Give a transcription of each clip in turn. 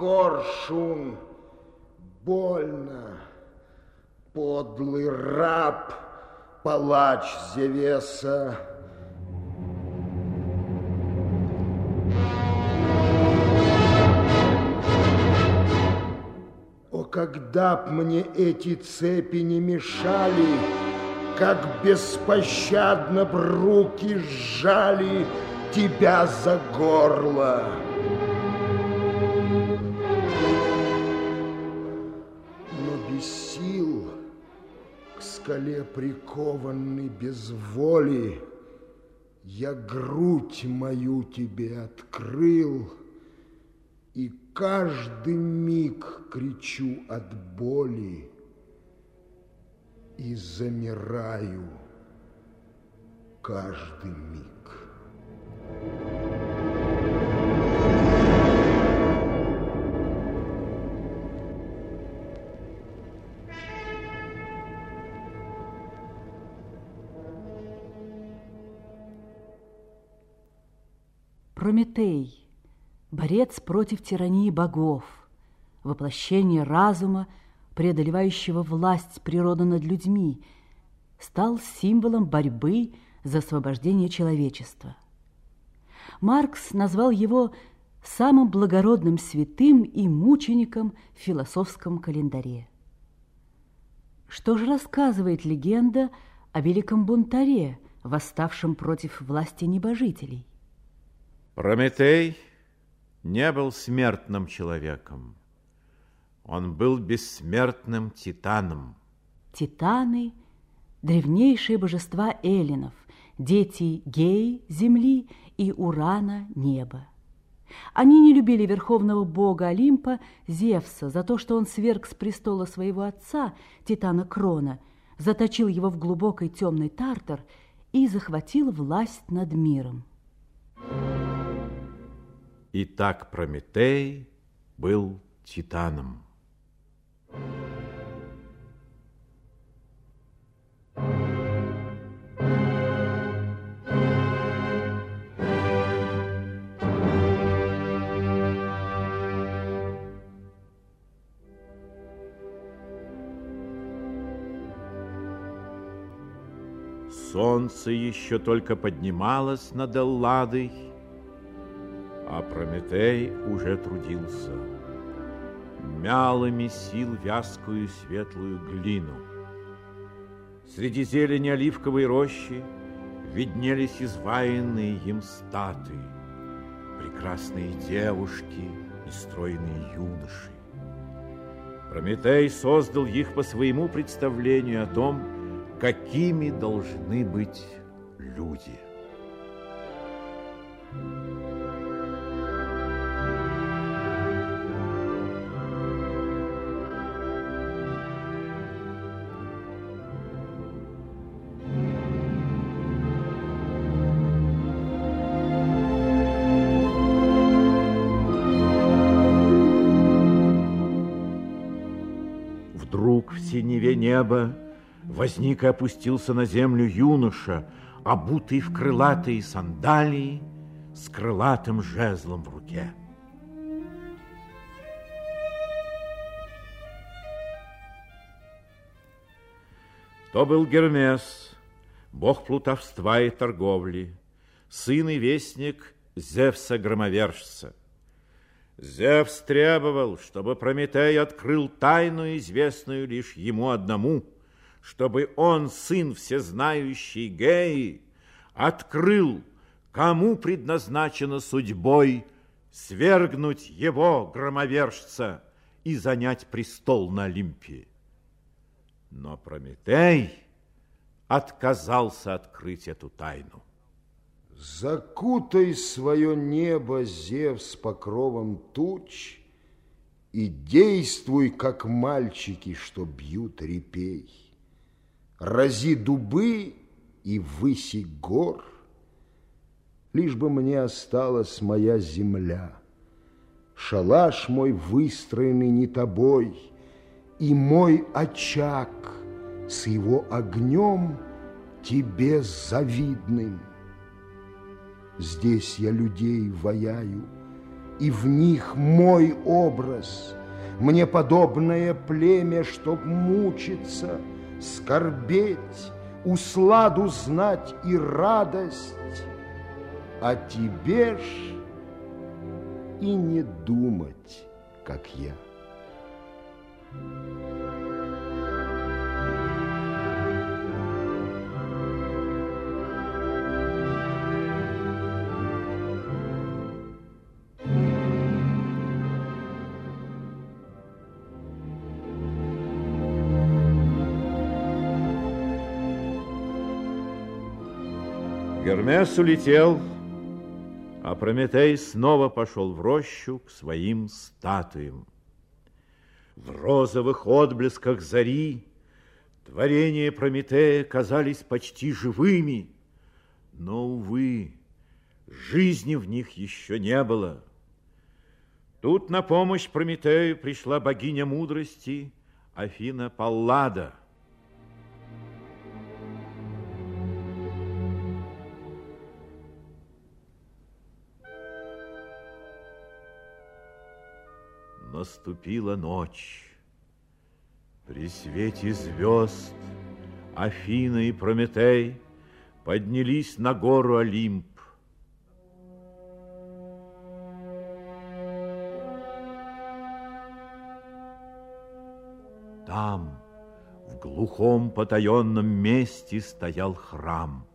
коршун, больно, подлый раб, палач Зевеса. О, когда б мне эти цепи не мешали, как беспощадно б руки сжали тебя за горло. Скале прикованный без воли, я грудь мою тебе открыл, и каждый миг кричу от боли и замираю каждый миг. Прометей, борец против тирании богов, воплощение разума, преодолевающего власть природы над людьми, стал символом борьбы за освобождение человечества. Маркс назвал его самым благородным святым и мучеником в философском календаре. Что же рассказывает легенда о великом бунтаре, восставшем против власти небожителей? Прометей не был смертным человеком. Он был бессмертным титаном. Титаны – древнейшие божества эллинов, дети Геи – земли и Урана – неба. Они не любили верховного бога Олимпа Зевса за то, что он сверг с престола своего отца, Титана Крона, заточил его в глубокий темный тартар и захватил власть над миром. Итак, Прометей был титаном. Солнце еще только поднималось над Элладой, Прометей уже трудился. Мял и месил вязкую светлую глину. Среди зелени оливковой рощи виднелись изваянные им статы, прекрасные девушки и стройные юноши. Прометей создал их по своему представлению о том, какими должны быть люди. Возник и опустился на землю юноша, обутый в крылатые сандалии с крылатым жезлом в руке. То был Гермес, бог плутовства и торговли, сын и вестник Зевса-громовержца. Зевс требовал, чтобы Прометей открыл тайну, известную лишь ему одному – чтобы он, сын всезнающий Геи, открыл, кому предназначено судьбой свергнуть его, громовержца, и занять престол на Олимпе. Но Прометей отказался открыть эту тайну. Закутай свое небо, Зевс, покровом туч, и действуй, как мальчики, что бьют репей рази дубы и выси гор, Лишь бы мне осталась моя земля, Шалаш мой выстроенный не тобой, И мой очаг с его огнем Тебе завидным. Здесь я людей ваяю, и в них мой образ, мне подобное племя, чтоб мучиться, скорбеть, усладу знать и радость, а тебе ж и не думать, как я. Гермес улетел, а Прометей снова пошел в рощу к своим статуям. В розовых отблесках зари творения Прометея казались почти живыми, но, увы, жизни в них еще не было. Тут на помощь Прометею пришла богиня мудрости Афина Паллада – Наступила ночь. При свете звезд Афина и Прометей поднялись на гору Олимп. Там, в глухом потаенном месте, стоял храм.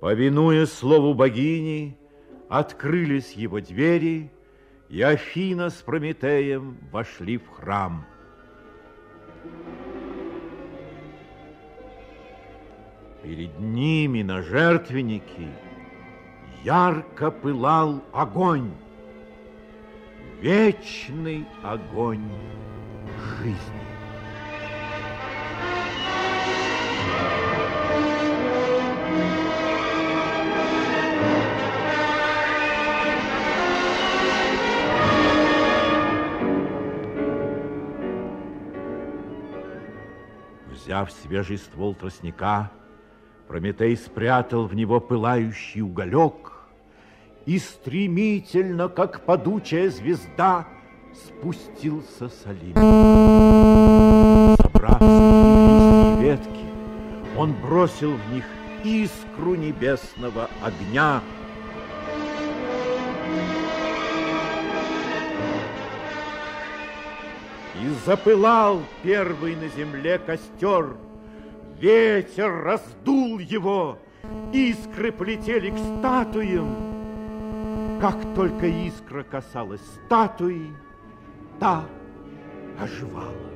Повинуя слову богини, открылись его двери — и Афина с Прометеем вошли в храм. Перед ними на жертвеннике ярко пылал огонь, вечный огонь жизни. Взяв свежий ствол тростника, Прометей спрятал в него пылающий уголек и стремительно, как падучая звезда, спустился с Олимпа. Собрав листья ветки, он бросил в них искру небесного огня, И запылал первый на земле костер. Ветер раздул его, искры полетели к статуям. Как только искра касалась статуи, та оживала.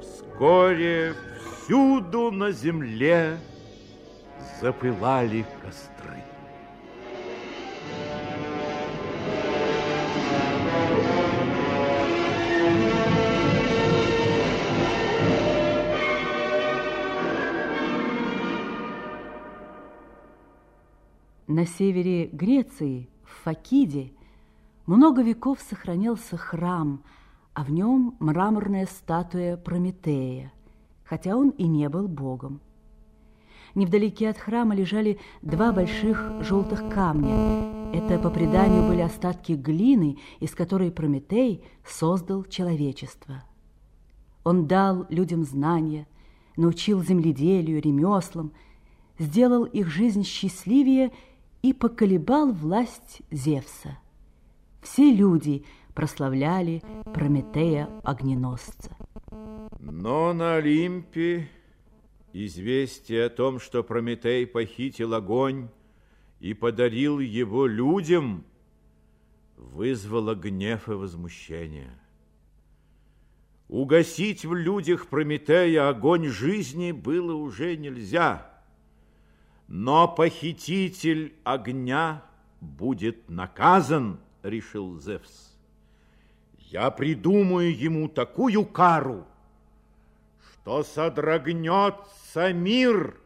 Вскоре всюду на земле запылали костры. На севере Греции, в Факиде, много веков сохранился храм, а в нем мраморная статуя Прометея, хотя он и не был богом. Невдалеке от храма лежали два больших желтых камня. Это, по преданию, были остатки глины, из которой Прометей создал человечество. Он дал людям знания, научил земледелию, ремеслам, сделал их жизнь счастливее и поколебал власть Зевса. Все люди прославляли Прометея Огненосца. Но на Олимпе известие о том, что Прометей похитил огонь и подарил его людям, вызвало гнев и возмущение. Угасить в людях Прометея огонь жизни было уже нельзя – но похититель огня будет наказан, решил Зевс. Я придумаю ему такую кару, что содрогнется мир.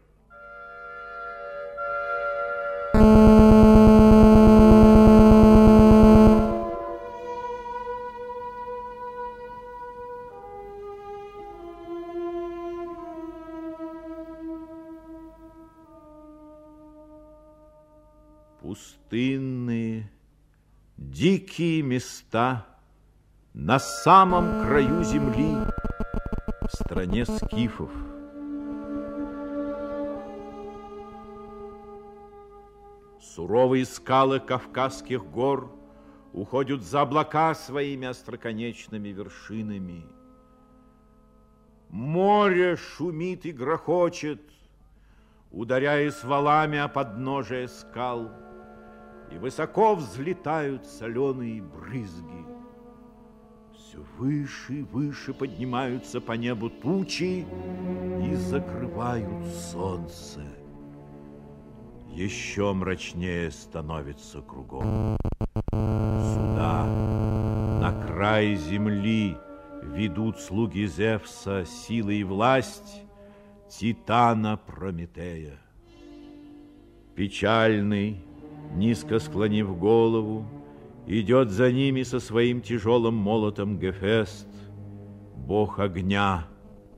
Места на самом краю земли, в стране скифов. Суровые скалы Кавказских гор уходят за облака своими остроконечными вершинами. Море шумит и грохочет, ударяясь валами о подножие скал, и высоко взлетают соленые брызги. Все выше и выше поднимаются по небу тучи и закрывают солнце. Еще мрачнее становится кругом. Сюда, на край земли, ведут слуги Зевса силы и власть Титана Прометея. Печальный, низко склонив голову, идет за ними со своим тяжелым молотом Гефест, бог огня,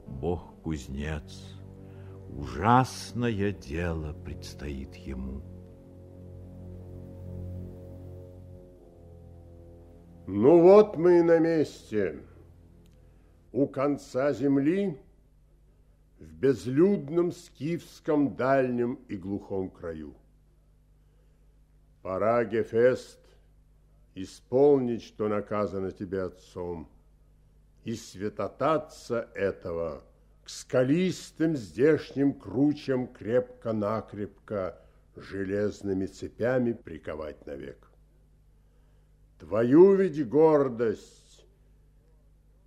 бог-кузнец. Ужасное дело предстоит ему. Ну вот мы и на месте. У конца земли, в безлюдном скифском дальнем и глухом краю. Пора, Гефест, исполнить, что наказано тебе отцом, и святотаться этого к скалистым здешним кручам крепко-накрепко железными цепями приковать навек. Твою ведь гордость,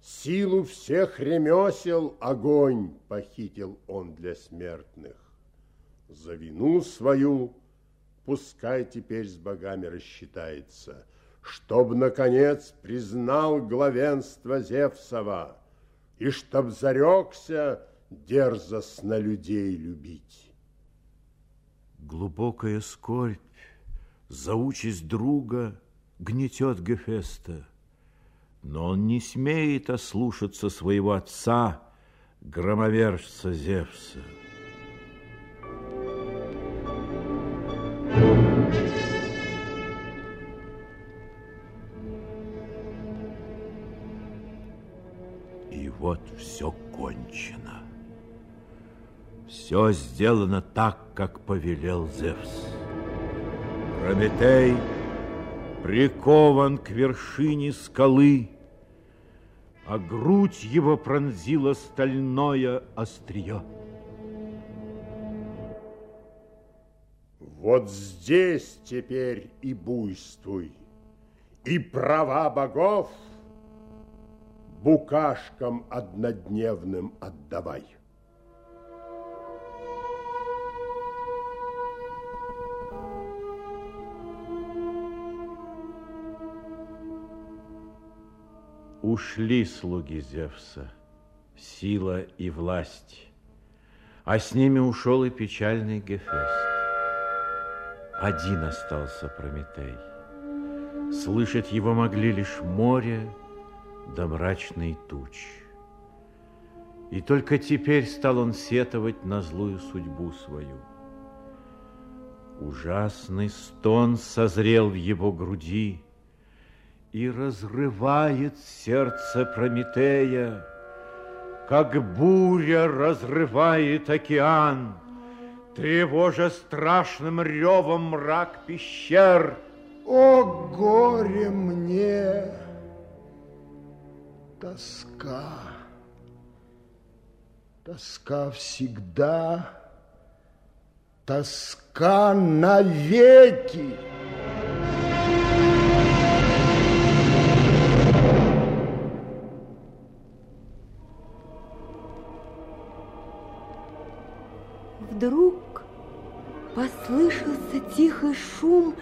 силу всех ремесел огонь похитил он для смертных. За вину свою пускай теперь с богами рассчитается, чтоб, наконец, признал главенство Зевсова и чтоб зарекся дерзостно людей любить. Глубокая скорбь за участь друга гнетет Гефеста, но он не смеет ослушаться своего отца, громовержца Зевса. Вот все кончено. Все сделано так, как повелел Зевс. Прометей прикован к вершине скалы, а грудь его пронзила стальное острие. Вот здесь теперь и буйствуй, и права богов букашкам однодневным отдавай. Ушли слуги Зевса, сила и власть, а с ними ушел и печальный Гефест. Один остался Прометей. Слышать его могли лишь море да мрачный туч. И только теперь стал он сетовать на злую судьбу свою. Ужасный стон созрел в его груди и разрывает сердце Прометея, как буря разрывает океан тревожа страшным ревом мрак пещер. О, горе мне, тоска, тоска всегда, тоска навеки. Вдруг послышался тихий шум,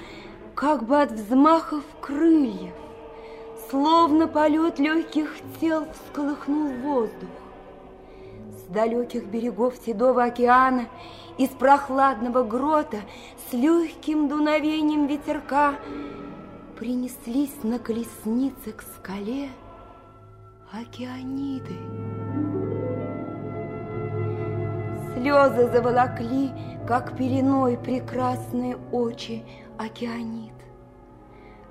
как бы от взмахов крыльев, словно полет легких тел всколыхнул воздух. С далеких берегов Седого океана, из прохладного грота, с легким дуновением ветерка принеслись на колеснице к скале океаниды. Слезы заволокли, как пеленой прекрасные очи океанит.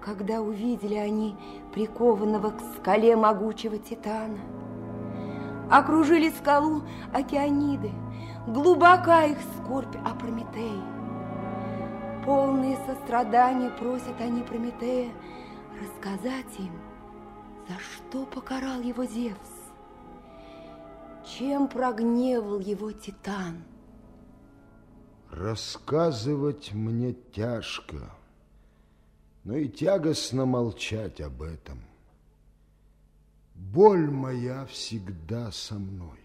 Когда увидели они прикованного к скале могучего титана. Окружили скалу океаниды, глубока их скорбь о Прометее. Полные сострадания просят они Прометея рассказать им, за что покарал его Зевс, чем прогневал его Титан. Рассказывать мне тяжко, но и тягостно молчать об этом. Боль моя всегда со мной.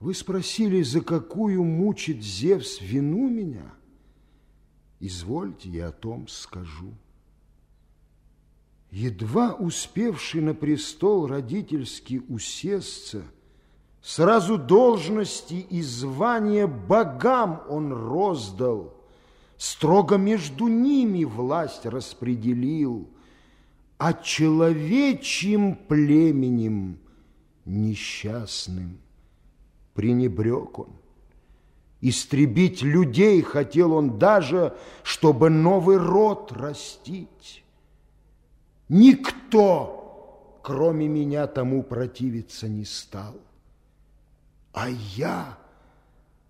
Вы спросили, за какую мучит Зевс вину меня? Извольте, я о том скажу. Едва успевший на престол родительский усесться, Сразу должности и звания богам он роздал, Строго между ними власть распределил, А человечьим племенем несчастным пренебрег он. Истребить людей хотел он даже, чтобы новый род растить. Никто, кроме меня, тому противиться не стал а я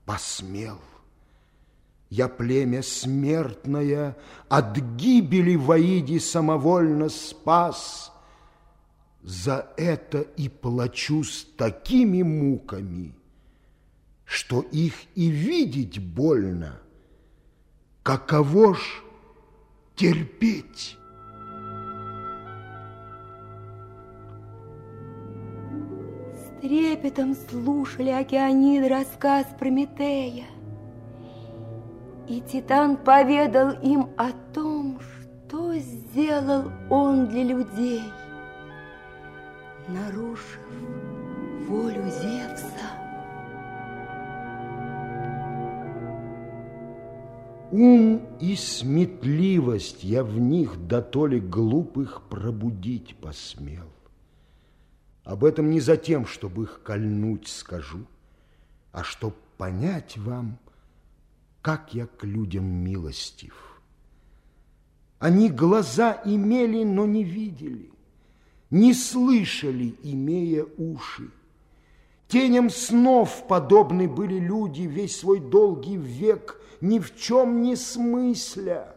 посмел. Я племя смертное от гибели воиди самовольно спас. За это и плачу с такими муками, что их и видеть больно. Каково ж терпеть? трепетом слушали океанид рассказ Прометея. И Титан поведал им о том, что сделал он для людей, нарушив волю Зевса. Ум и сметливость я в них до толи глупых пробудить посмел. Об этом не за тем, чтобы их кольнуть скажу, а чтоб понять вам, как я к людям милостив. Они глаза имели, но не видели, не слышали, имея уши. Теням снов подобны были люди весь свой долгий век, ни в чем не смысля.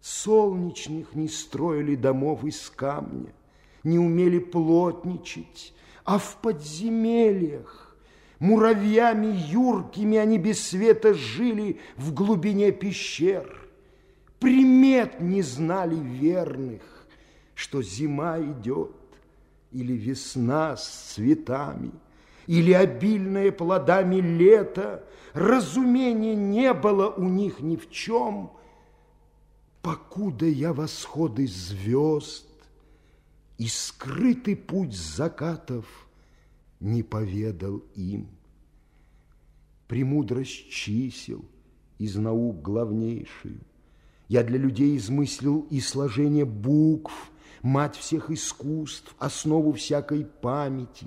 Солнечных не строили домов из камня, не умели плотничать, а в подземельях муравьями юркими они без света жили в глубине пещер. Примет не знали верных, что зима идет, или весна с цветами, или обильное плодами лето. Разумения не было у них ни в чем, покуда я восходы звезд и скрытый путь закатов не поведал им. Премудрость чисел из наук главнейшую я для людей измыслил и сложение букв, мать всех искусств, основу всякой памяти.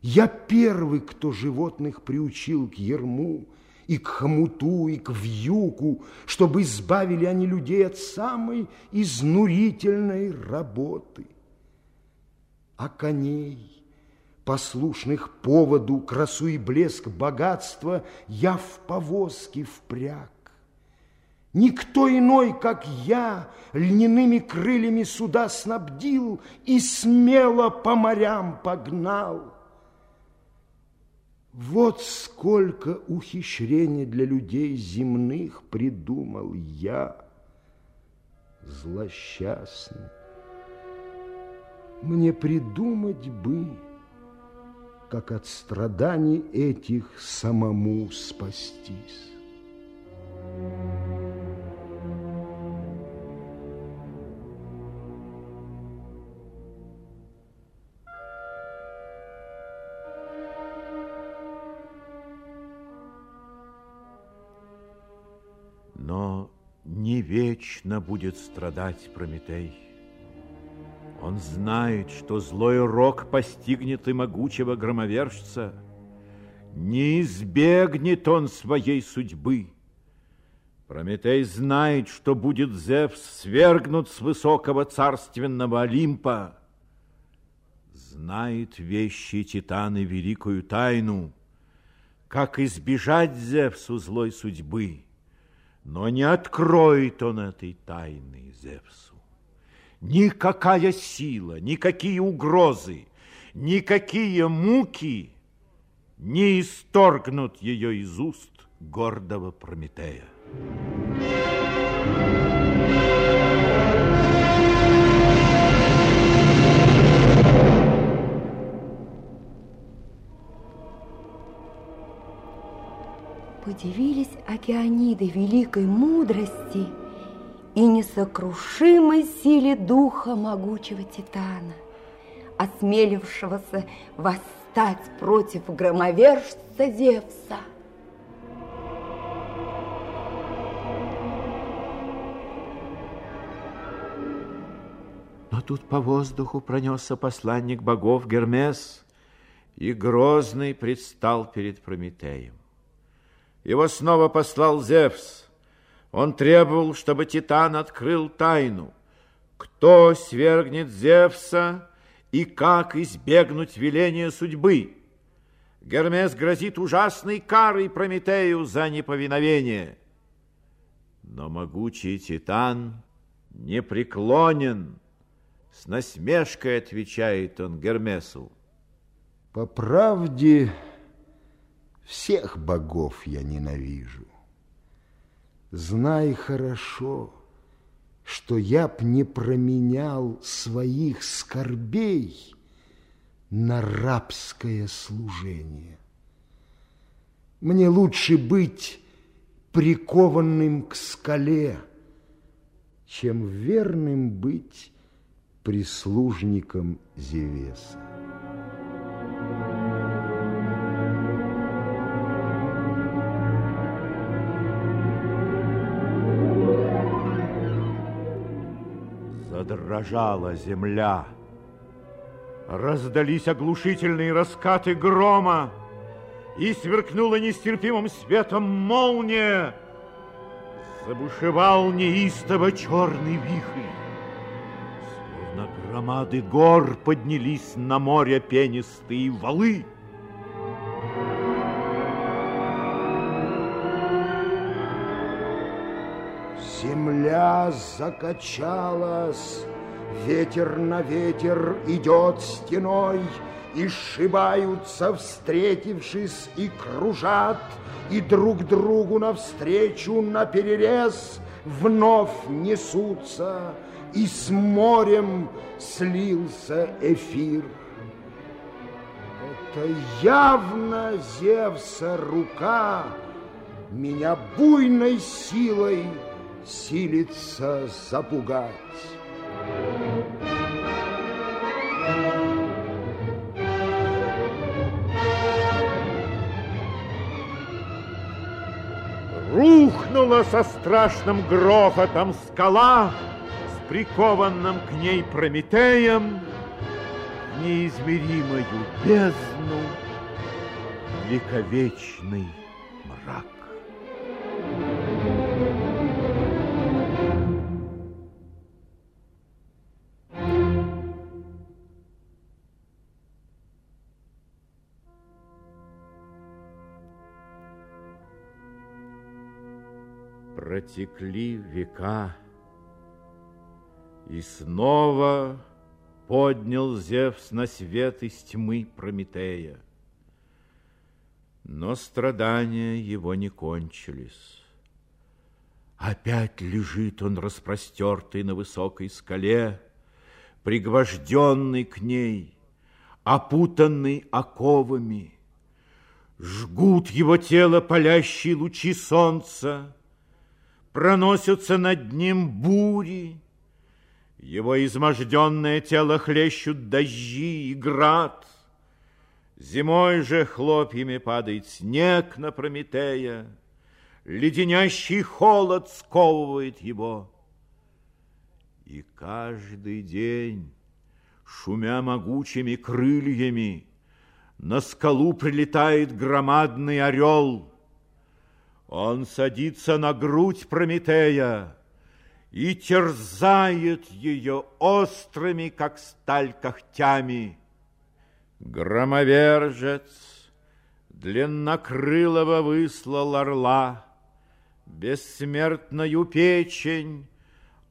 Я первый, кто животных приучил к ерму, и к хомуту, и к вьюку, чтобы избавили они людей от самой изнурительной работы. А коней, послушных поводу, красу и блеск богатства, я в повозке впряг. Никто иной, как я, льняными крыльями суда снабдил и смело по морям погнал. Вот сколько ухищрений для людей земных придумал я, злосчастный. Мне придумать бы, как от страданий этих самому спастись. не вечно будет страдать Прометей. Он знает, что злой рок постигнет и могучего громовержца. Не избегнет он своей судьбы. Прометей знает, что будет Зевс свергнут с высокого царственного Олимпа. Знает вещи Титаны великую тайну, как избежать Зевсу злой судьбы. Но не откроет он этой тайны Зевсу. Никакая сила, никакие угрозы, никакие муки не исторгнут ее из уст гордого Прометея. Подивились океаниды великой мудрости и несокрушимой силе духа могучего Титана, осмелившегося восстать против громовержца Зевса. Но тут по воздуху пронесся посланник богов Гермес, и грозный предстал перед Прометеем. Его снова послал Зевс. Он требовал, чтобы Титан открыл тайну. Кто свергнет Зевса и как избегнуть веления судьбы? Гермес грозит ужасной карой Прометею за неповиновение. Но могучий Титан не преклонен, с насмешкой отвечает он Гермесу. По правде, всех богов я ненавижу. Знай хорошо, что я б не променял своих скорбей на рабское служение. Мне лучше быть прикованным к скале, чем верным быть прислужником Зевеса. Задрожала земля. Раздались оглушительные раскаты грома, и сверкнула нестерпимым светом молния. Забушевал неистово черный вихрь. Словно громады гор поднялись на море пенистые валы. Земля закачалась, ветер на ветер идет стеной, И сшибаются, встретившись, и кружат, И друг другу навстречу на перерез Вновь несутся, и с морем слился эфир. Это явно Зевса рука Меня буйной силой силится запугать. Рухнула со страшным грохотом скала с прикованным к ней Прометеем в неизмеримую бездну вековечный мрак. Протекли века, и снова поднял Зевс на свет из тьмы Прометея. Но страдания его не кончились. Опять лежит он распростертый на высокой скале, пригвожденный к ней, опутанный оковами. Жгут его тело палящие лучи солнца, проносятся над ним бури, его изможденное тело хлещут дожди и град. Зимой же хлопьями падает снег на Прометея, Леденящий холод сковывает его. И каждый день, шумя могучими крыльями, На скалу прилетает громадный орел — Он садится на грудь Прометея и терзает ее острыми, как сталь, когтями. Громовержец длиннокрылого выслал орла, Бессмертную печень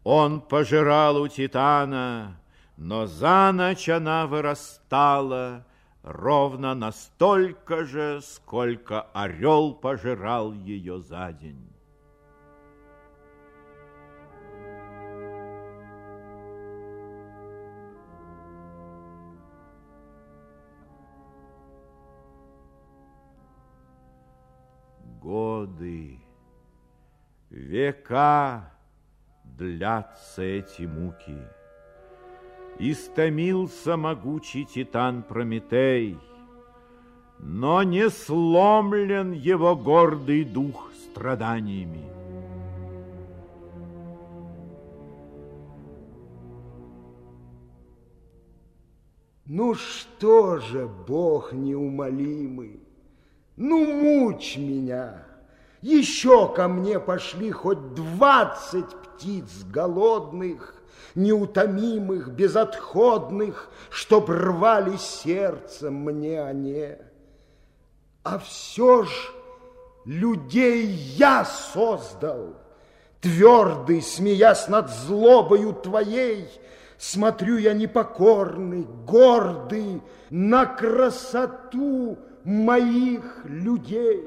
он пожирал у Титана, Но за ночь она вырастала Ровно настолько же, сколько орел пожирал ее за день. годы, века длятся эти муки. Истомился могучий титан Прометей, но не сломлен его гордый дух страданиями. Ну что же, Бог неумолимый, ну, мучь меня. Еще ко мне пошли хоть двадцать птиц голодных, неутомимых, безотходных, чтоб рвали сердце мне они. А все ж людей я создал, твердый, смеясь над злобою твоей, смотрю я непокорный, гордый на красоту моих людей.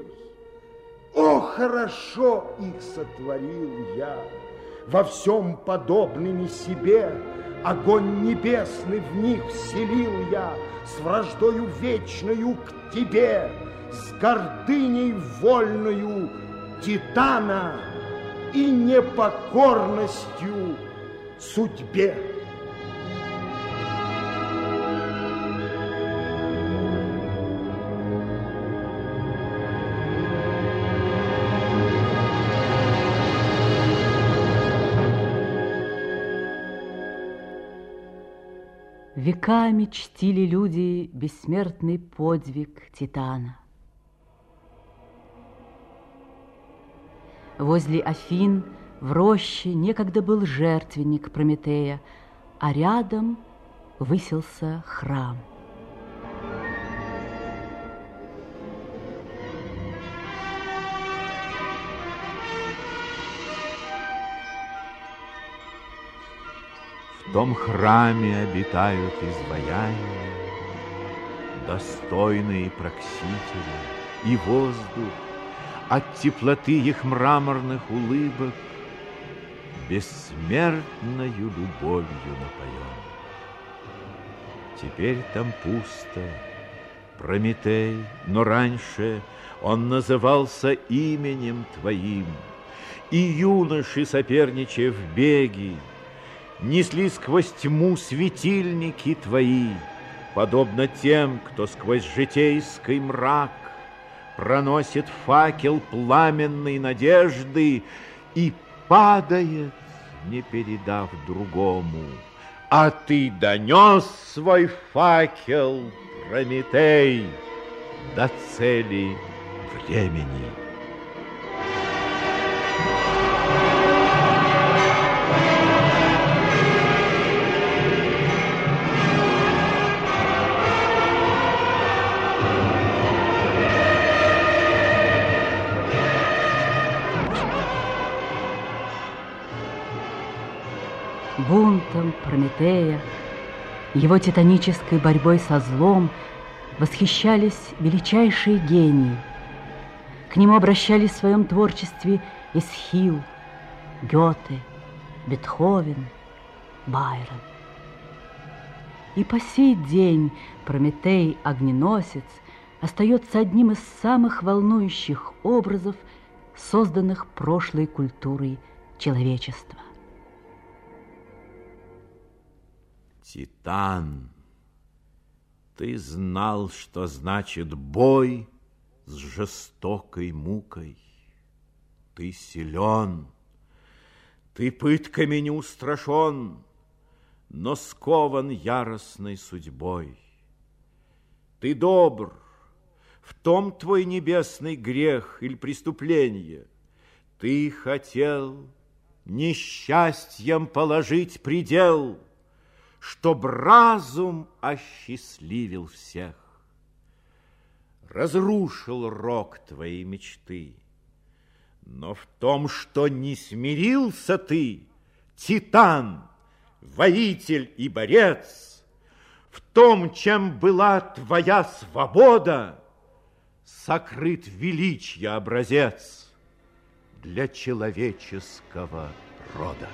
О, хорошо их сотворил я, во всем подобными себе, Огонь небесный в них вселил я, С враждою вечною к тебе, С гордыней вольною Титана И непокорностью судьбе. Веками чтили люди бессмертный подвиг Титана. Возле Афин в роще некогда был жертвенник Прометея, а рядом высился храм – том храме обитают изваяния, Достойные проксители, и воздух От теплоты их мраморных улыбок Бессмертною любовью напоен. Теперь там пусто, Прометей, но раньше он назывался именем твоим, И юноши, соперничая в беге, несли сквозь тьму светильники твои, подобно тем, кто сквозь житейский мрак проносит факел пламенной надежды и падает, не передав другому. А ты донес свой факел, Прометей, до цели времени. Бунтом Прометея, его титанической борьбой со злом восхищались величайшие гении. К нему обращались в своем творчестве Эсхил, Гёте, Бетховен, Байрон. И по сей день Прометей, огненосец, остается одним из самых волнующих образов, созданных прошлой культурой человечества. Титан, ты знал, что значит бой с жестокой мукой. Ты силен, ты пытками не устрашен, но скован яростной судьбой. Ты добр, В том твой небесный грех или преступление. Ты хотел несчастьем положить предел, Чтоб разум осчастливил всех. Разрушил рок твоей мечты. Но в том, что не смирился ты, Титан, воитель и борец, В том, чем была твоя свобода, Сокрыт величья образец Для человеческого рода.